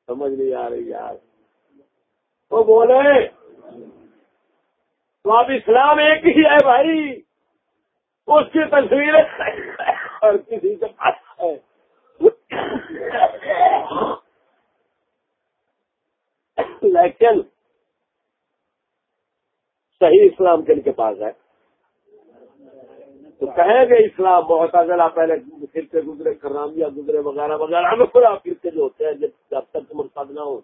سمجھ نہیں آ رہی یار۔ وہ بولے، تو اب اسلام ایک ہی ہے بھائی۔ اس کی تصویریں اور کسی کے پاس ہے لیکن صحیح اسلام کن کے پاس ہے۔ تو کہیں گے اسلام بہت اگر آپ پہلے فرقے گزرے کرامیا گزرے، وغیرہ وغیرہ پورا فرقے جو ہوتے ہیں، جب جب تک مرتب نہ ہو۔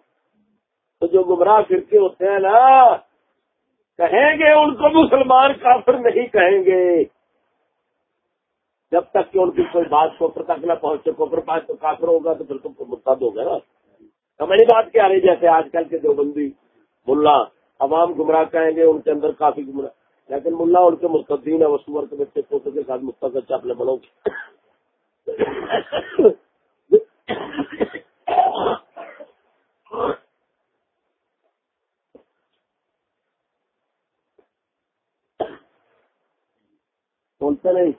تو جو گمراہ فرقے ہوتے ہیں نا، کہیں گے ان کو مسلمان کافر نہیں کہیں گے۔ جب تک کہ ان کی کوئی بات کو تک نہ پہنچے، کوپر پاس تو کافر ہوگا تو پھر تو مرتد ہوگا نا۔ ہماری بات کیا رہی، جیسے آج کل کے دیوبندی ملا عوام گمراہ کہیں گے، ان کے اندر کافی گمراہ۔ لیکن ملا ان کے مستدین ہے وہ سور کے بچے فوٹو کے ساتھ مستقل اپنے بڑوں گے بولتے نہیں۔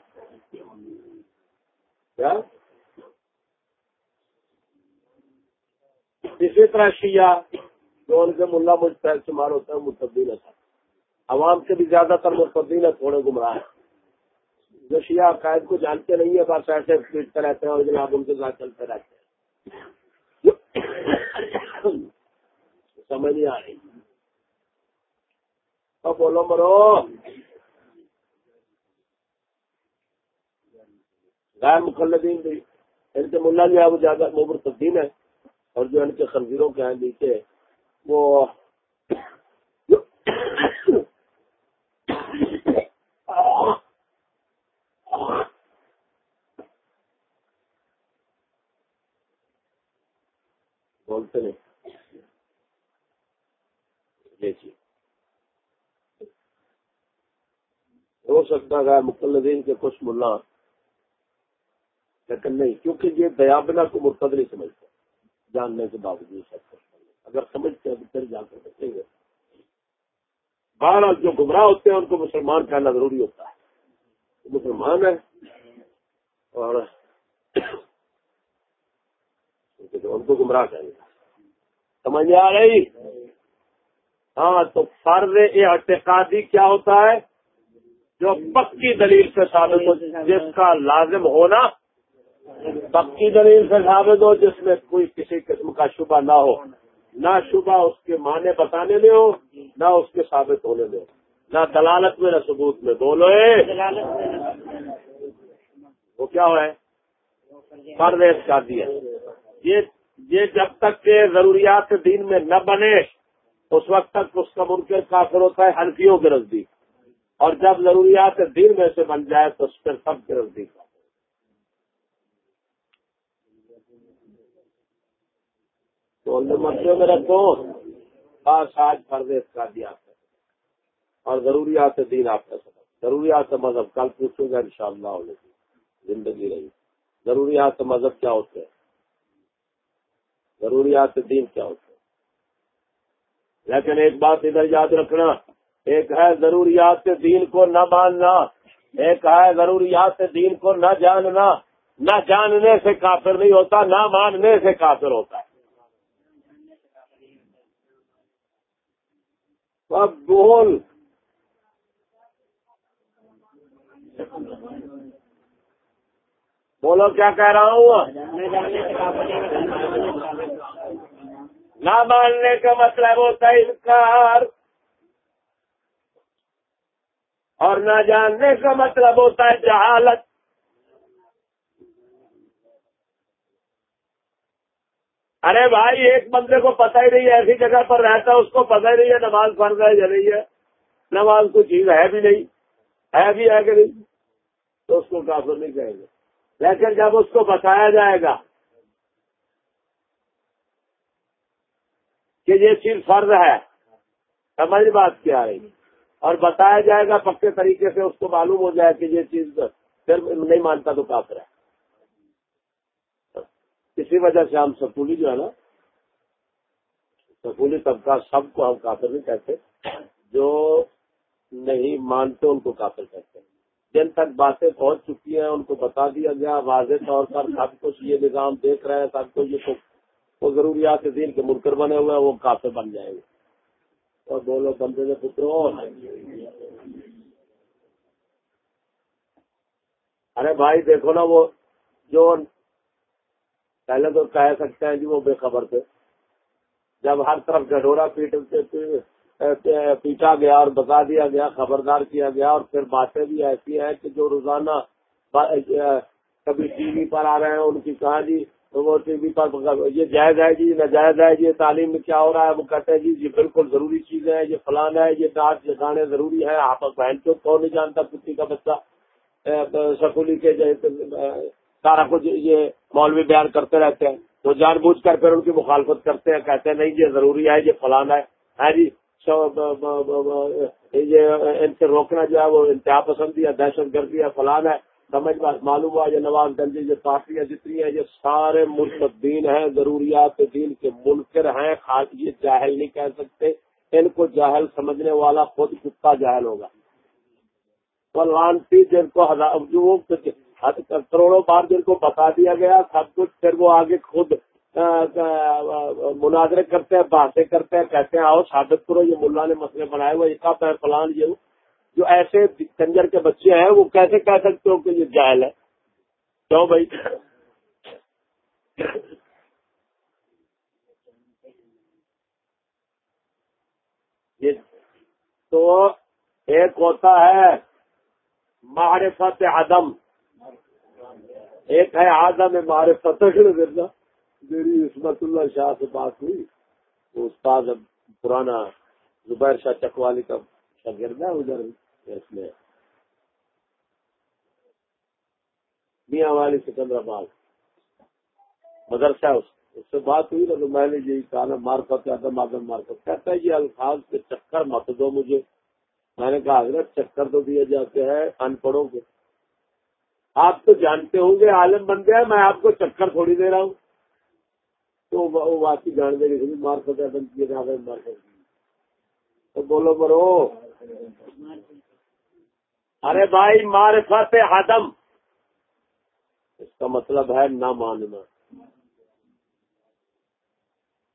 کیا اسی طرح شیعہ جو ان کے ملا مجھ پہل شمار ہوتا ہے متبدیل تھا عوام کے بھی زیادہ تر متبدیل ہے تھوڑے گمراہ ہیں جو شیعہ عقائد کو جانتے نہیں ہے بس ایسے پیٹتے رہتے ہیں اور جناب ان کے ساتھ چلتے رہتے ہیں سمجھ نہیں آ رہی بولو مرو غیر مقلدین بھی. ان کے ملا جو ہے وہ زیادہ مبر تبدیل ہے اور جو یعنی ان کے خنزیروں کے ہیں نیچے وہ بولتے نہیں. جی ہو سکتا ہے مقلدین کے کچھ ملا لیکن نہیں، کیونکہ یہ دیابنا کو مرتد نہیں سمجھتے۔ جاننے کے باوجود سب کچھ۔ اگر سمجھتے ہیں تو پھر جا کر بچیں گے۔ بہرحال جو گمراہ ہوتے ہیں، ان کو مسلمان کہنا ضروری ہوتا ہے۔ مسلمان ہے اور ان کو گمراہ کہیں گے سمجھ آ رہی ہاں تو فرض اعتقادی کیا ہوتا ہے؟ جو پکی دلیل سے ثابت ہو، جس کا لازم ہونا پکی دلیل سے ثابت ہو جس میں کوئی کسی قسم کا شبہ نہ ہو، نہ شبہ اس کے معنی بتانے میں ہو، نہ اس کے ثابت ہونے میں ہو۔ نہ دلالت میں، نہ ثبوت میں۔ دونوں وہ کیا ہے؟ پردیش کا دیا یہ جب تک کہ ضروریات دین میں نہ بنے، اس وقت تک اس کا منکر کافر ہوتا ہے ہلکیوں کے نزدیک۔ اور جب ضروریات دین میں سے بن جائے، تو اس پھر سب کے نزدیک۔ مرضوں میں رکھو خاص آج پردیش کا دیا اور ضروریات دین آپ کا سبق ضروریات مذہب، کل پوچھوں گا ان شاء اللہ زندگی رہی۔ ضروریات مذہب کیا ہوتے ہیں؟ ضروریات دین کیا ہوتے ہیں؟ لیکن ایک بات ادھر یاد رکھنا، ایک ہے ضروریات دین کو نہ ماننا، ایک ہے ضروریات دین کو نہ جاننا۔ نہ جاننے سے کافر نہیں ہوتا، نہ ماننے سے کافر ہوتا ہے۔ اب بول۔ بولو کیا کہہ رہا ہوں؟ نہ ماننے کا مطلب ہوتا ہے انکار، اور نہ جاننے کا مطلب ہوتا ہے جہالت۔ ارے بھائی، ایک بندے کو پتہ ہی نہیں ہے، ایسی جگہ پر رہتا ہے، اس کو پتہ ہی نہیں ہے نماز فرض ہے یا نہیں ہے۔ نماز کوئی چیز ہے بھی نہیں، ہے بھی ہے کہ نہیں، تو اس کو کافر نہیں کہیں گے۔ لیکن جب اس کو بتایا جائے گا کہ یہ چیز فرض ہے، سمجھ بات کیا رہی۔ اور بتایا جائے گا پکے طریقے سے، اس کو معلوم ہو جائے کہ یہ چیز پھر نہیں مانتا تو کافر ہے۔ اسی وجہ سے ہم سکولی جو ہے نا، سکولی طبقہ سب کو ہم کافر نہیں کہتے، جو نہیں مانتے ان کو کافر کہتے ہیں۔ جن تک باتیں پہنچ چکی ہیں، ان کو بتا دیا گیا، واضح طور پر سب کچھ یہ نظام دیکھ رہے ہیں، سب کچھ یہ وہ ضروریات دین کے منکر بنے ہوئے ہیں، وہ کافر بن جائیں گے۔ اور بولو بندے میں پترو ارے بھائی، دیکھو نا، وہ جو پہلے تو کہہ سکتے ہیں جی وہ بے خبر تھے۔ جب ہر طرف گڈورا پیٹ پیٹا گیا اور بتا دیا گیا، خبردار کیا گیا اور پھر باتیں بھی ایسی ہیں کہ جو روزانہ کبھی ٹی وی پر آ رہے ہیں، ان کی کہاں جی؟ وہ ٹی وی پر یہ جائز ہے جی ناجائز ہے جی، یہ تعلیم میں کیا ہو رہا ہے؟ وہ کہتے ہیں جی یہ بالکل ضروری چیز ہے یہ فلان ہے، یہ ڈانٹ گانے ضروری ہے آپ بہن کو کون نہیں جانتا کسی کا بچہ؟ سکولی کے سارا کچھ یہ مولوی بیان کرتے رہتے ہیں۔ وہ جان بوجھ کر پھر ان کی مخالفت کرتے ہیں، کہتے ہیں، نہیں جی، یہ ضروری ہے، یہ فلان ہے۔ ہاں جی یہ ان سے روکنا جو ہے، وہ انتہا پسندی ہے، دہشت گردی ہے فلان ہے۔ سمجھ بات معلوم ہوا، یہ نواز گنجی، یہ پارٹیاں جتنی ہیں، یہ سارے مرتدین ہیں، ضروریات دین کے منکر ہیں۔ خاص یہ جاہل نہیں کہہ سکتے۔ ان کو جاہل سمجھنے والا خود کتا جاہل ہوگا۔ لانتی جن کو جو کروڑوں بار جن کو بتا دیا گیا، سب کچھ پھر وہ آگے خود مناظرے کرتے ہیں، باتیں کرتے ہیں، کہتے ہیں، آؤ ثابت کرو، یہ ملا نے مسئلے بنائے ہوئے، ایک ہے فلان یہ جو ایسے کنجر کے بچے ہیں، وہ کیسے کہہ سکتے ہو کہ یہ جائل ہے؟ کیوں بھائی؟ تو ایک ہوتا ہے معرفت عدم۔ ایک ہے آدم معرفت میری عصمت اللہ شاہ سے بات ہوئی۔ تو استاد پرانا زبیر شاہ چکوالی کا شاگرد ہے، ادھر اس میں۔ میاں والی سکندر آباد مدرسہ اس سے بات ہوئی نا تو میں نے یہی کہا نا مارفت آدم آدم مارفت کہتا ہے یہ الفاظ کے چکر مت دو مجھے۔ میں نے کہا، حضرت چکر تو دیے جاتے ہیں ان پڑھوں کے۔ آپ تو جانتے ہوں گے، عالم بن گیا، میں آپ کو چکر تھوڑی دے رہا ہوں۔ تو وہ بات کی جان دے گی مار فتح بند کیے جا رہے مار تو بولو برو ارے بھائی معرفت حدم اس کا مطلب ہے نہ ماننا۔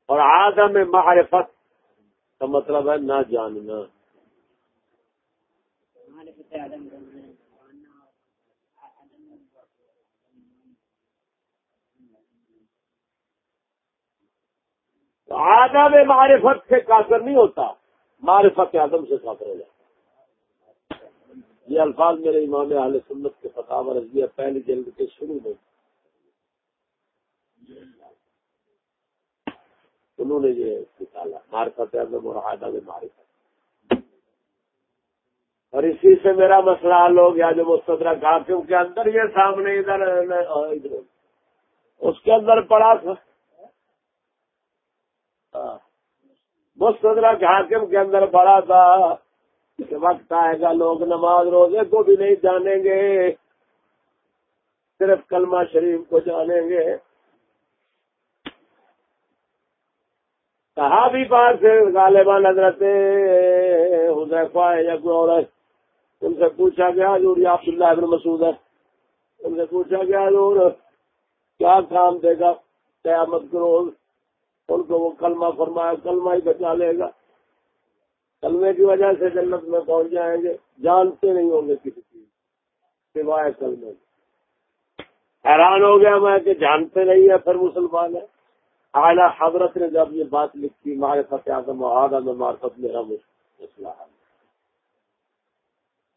اور آدم معرفت کا مطلب ہے نہ جاننا۔ آدم معرفت سے کافر نہیں ہوتا، معرفت آدم سے کافر ہو جاتا۔ یہ الفاظ میرے امام اہل سنت کے فتح رضویہ پہلی جلد کے شروع میں۔ انہوں نے یہ نکالا، معرفت اعظم اور آدم معرفت۔ اور اسی سے میرا مسئلہ حل ہو گیا جو مستدرا کافیوں کے اندر یہ سامنے ادھر اس کے اندر پڑا تھا۔ مستدرا حاکم کے اندر بڑا تھا کہ وقت آئے گا، لوگ نماز روزے کو بھی نہیں جانیں گے۔ صرف کلمہ شریف کو جانیں گے۔ کہا بھی بات سے غالبان حضرت حضیفہ یا کوئی عورت ان سے پوچھا گیا جو عبد اللہ ابن مسعود ہے ان سے پوچھا گیا جو کیا کام دے گا؟ قیامت کے ان کو وہ کلمہ فرمایا، کلمہ ہی بچا لے گا۔ کلمے کی وجہ سے جنت میں پہنچ جائیں گے۔ جانتے نہیں ہوں گے کسی چیز سوائے کلمے۔ حیران ہو گیا میں کہ جانتے نہیں ہے پھر مسلمان ہے اعلیٰ حضرت نے جب یہ بات لکھی مارے فتح اعظم میں مارفت میرا مسئلہ ہے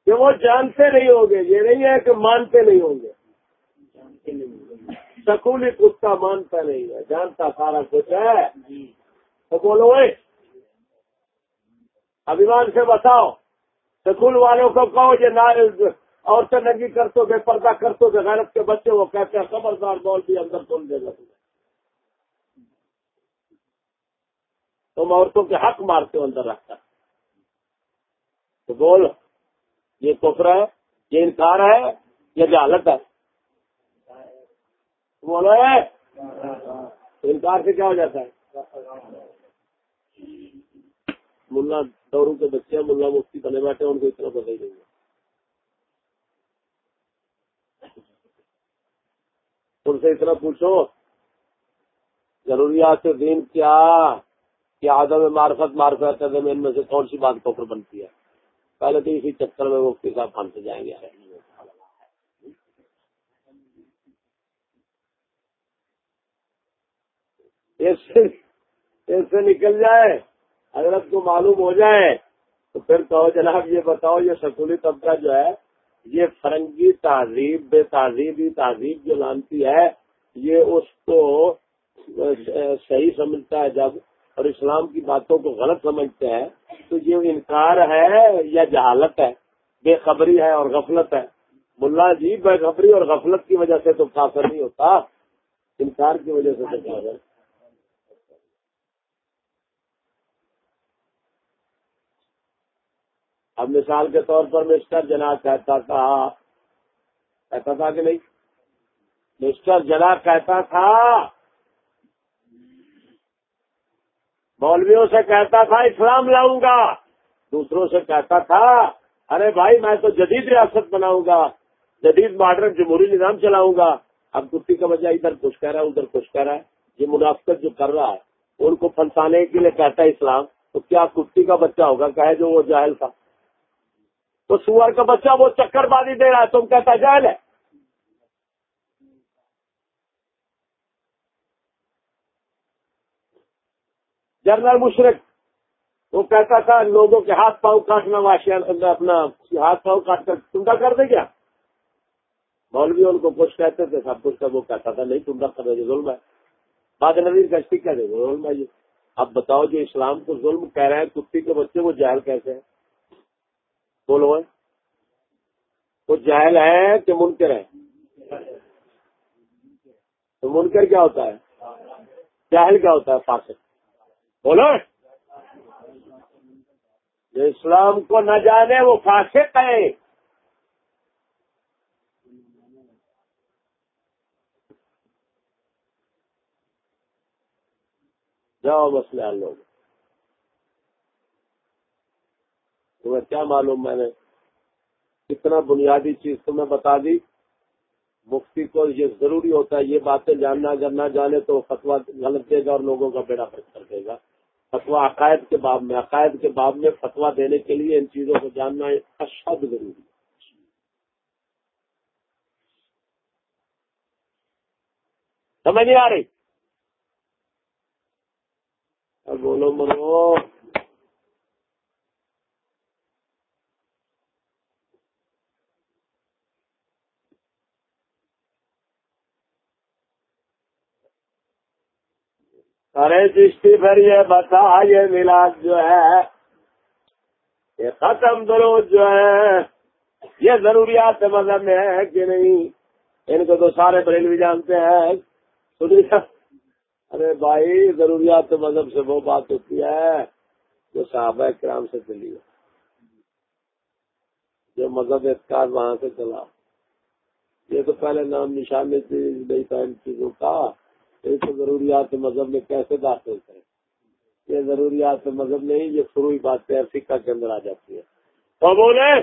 کہ وہ جانتے نہیں ہوں گے، یہ نہیں ہے کہ مانتے نہیں ہوں گے۔ سکولی کتا مانتا نہیں ہے، جانتا سارا کچھ ہے۔ تو بولو ابھیمان سے بتاؤ، سکول والوں کو کہو یہ نہ عورتیں نگی کر تو بے پردہ کر تو بے غیرت کے بچے وہ کہتے ہیں، خبردار بول بھی اندر کھول دے گا تم عورتوں کے حق مارتے ہو اندر رکھتا تو بول یہ کفر ہے، یہ انکار ہے، یہ جہالت ہے۔ بولو انکار سے کیا ہو جاتا ہے؟ ملا دوروں کے بچے، ملا مفتی بنے بیٹھے، ان کو اتنا پتہ ہی نہیں ان سے اتنا پوچھو، ضروریات دین کیا کہ آدم معرفت معرفت ان میں سے کون سی بات کفر بنتی ہے؟ پہلے تو اسی چکر میں وہ صاحب پھنس جائیں گے۔ اس سے نکل جائے حضرت کو معلوم ہو جائے، تو پھر کہو جناب یہ بتاؤ، یہ سکولی طبقہ جو ہے، یہ فرنگی تہذیب، بے تہذیبی تہذیب جو لانتی ہے، یہ اس کو صحیح سمجھتا ہے۔ جب اور اسلام کی باتوں کو غلط سمجھتے ہیں، تو یہ انکار ہے یا جہالت ہے؟ بے خبری ہے اور غفلت ہے۔ ملا جی بے خبری اور غفلت کی وجہ سے تو کافر نہیں ہوتا۔ انکار کی وجہ سے تو ہے۔ اب مثال کے طور پر مسٹر جنا کہتا تھا۔ کہتا تھا کہ نہیں؟ مسٹر جنا کہتا تھا مولویوں سے کہتا تھا، اسلام لاؤں گا۔ دوسروں سے کہتا تھا، ارے بھائی، میں تو جدید ریاست بناؤں گا، جدید ماڈرن جمہوری نظام چلاؤں گا۔ اب کتی کا وجہ ادھر کچھ کہہ رہا ہے، ادھر کچھ کہہ رہا ہے۔ یہ منافقت جو کر رہا ہے، ان کو پھنسانے کے لیے کہتا ہے اسلام۔ تو کیا کتی کا بچہ ہوگا؟ کہے جو وہ جاہل تھا۔ تو سور کا بچہ وہ چکر بازی دے رہا ہے، تم کہتا جائل ہے۔ جنرل مشرق، وہ کہتا تھا، لوگوں کے ہاتھ پاؤں کاٹنا واشیا اپنا ہاتھ پاؤں کاٹ کر ٹنڈا کر دے کیا؟ مولوی ان کو کچھ کہتے تھے، سب کچھ کا وہ کہتا تھا، نہیں ٹنڈا کر دے ظلم ہے۔ بعد نویر کشتی کہہ دے ظلم ہے اب بتاؤ جو اسلام کو ظلم کہہ رہے ہیں کتی کے بچے، وہ جہل کیسے ہیں؟ بولو وہ جہل ہے کہ منکر ہے تو منکر کیا ہوتا ہے؟ جاہل کیا ہوتا ہے؟ فاسق۔ بولو۔ جو اسلام کو نہ جانے وہ فاسق ہے۔ جاؤ مسئلہ لوگ تمہیں کیا معلوم میں نے؟ کتنا بنیادی چیز تمہیں بتا دی۔ مفتی کو یہ ضروری ہوتا ہے یہ باتیں جاننا، اگر نہ جانے تو فتوا غلط دے گا اور لوگوں کا بیڑا فرق کر دے گا۔ فتوا عقائد کے باب میں، عقائد کے باب میں فتوا دینے کے لیے ان چیزوں کو جاننا اشد ضروری ہے۔ سمجھ نہیں آ رہی؟ بولو مرو۔ ارے دشتی پھر یہ بتا یہ میلاد جو ہے، یہ ختم درود جو ہے، یہ ضروریات مذہب میں ہے کہ نہیں؟ ان کو تو سارے بریل بھی جانتے ہیں۔ ارے بھائی، ضروریات مذہب سے وہ بات ہوتی ہے جو صحابہ کرام سے چلی ہے۔ جو مذہب اعتقاد وہاں سے چلا۔ یہ تو پہلے نام نشان نہیں تھا چیزوں کا۔ تو ضروریات مذہب میں کیسے داخل کریں؟ یہ ضروریات مذہب نہیں یہ فروئی باتیں فکا کے اندر آ جاتی ہے۔ تو بولے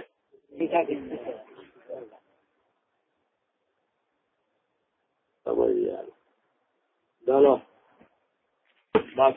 سمجھ یار چلو بات